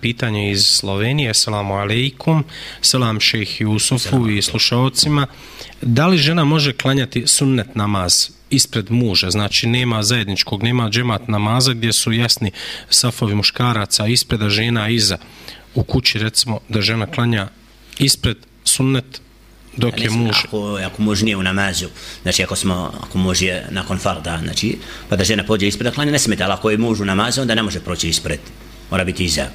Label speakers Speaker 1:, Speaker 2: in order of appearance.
Speaker 1: Pitanje iz Slovenije, salamu alaikum, salam šeh Jusufu i slušalcima. Da li žena može klanjati sunnet namaz ispred muža, znači nema zajedničkog, nema džemat namaza gdje su jasni safovi muškaraca ispreda žena iza u kući recimo da žena klanja ispred sunnet dok je muž.
Speaker 2: Ako, ako muž nije u namazu, znači ako, smo, ako muž je nakon farda, znači, pa da žena pođe ispred da klanja, ne smeta, ali ako je muž u namazu, onda ne može proći ispred, mora biti iza.